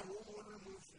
هم المفلحون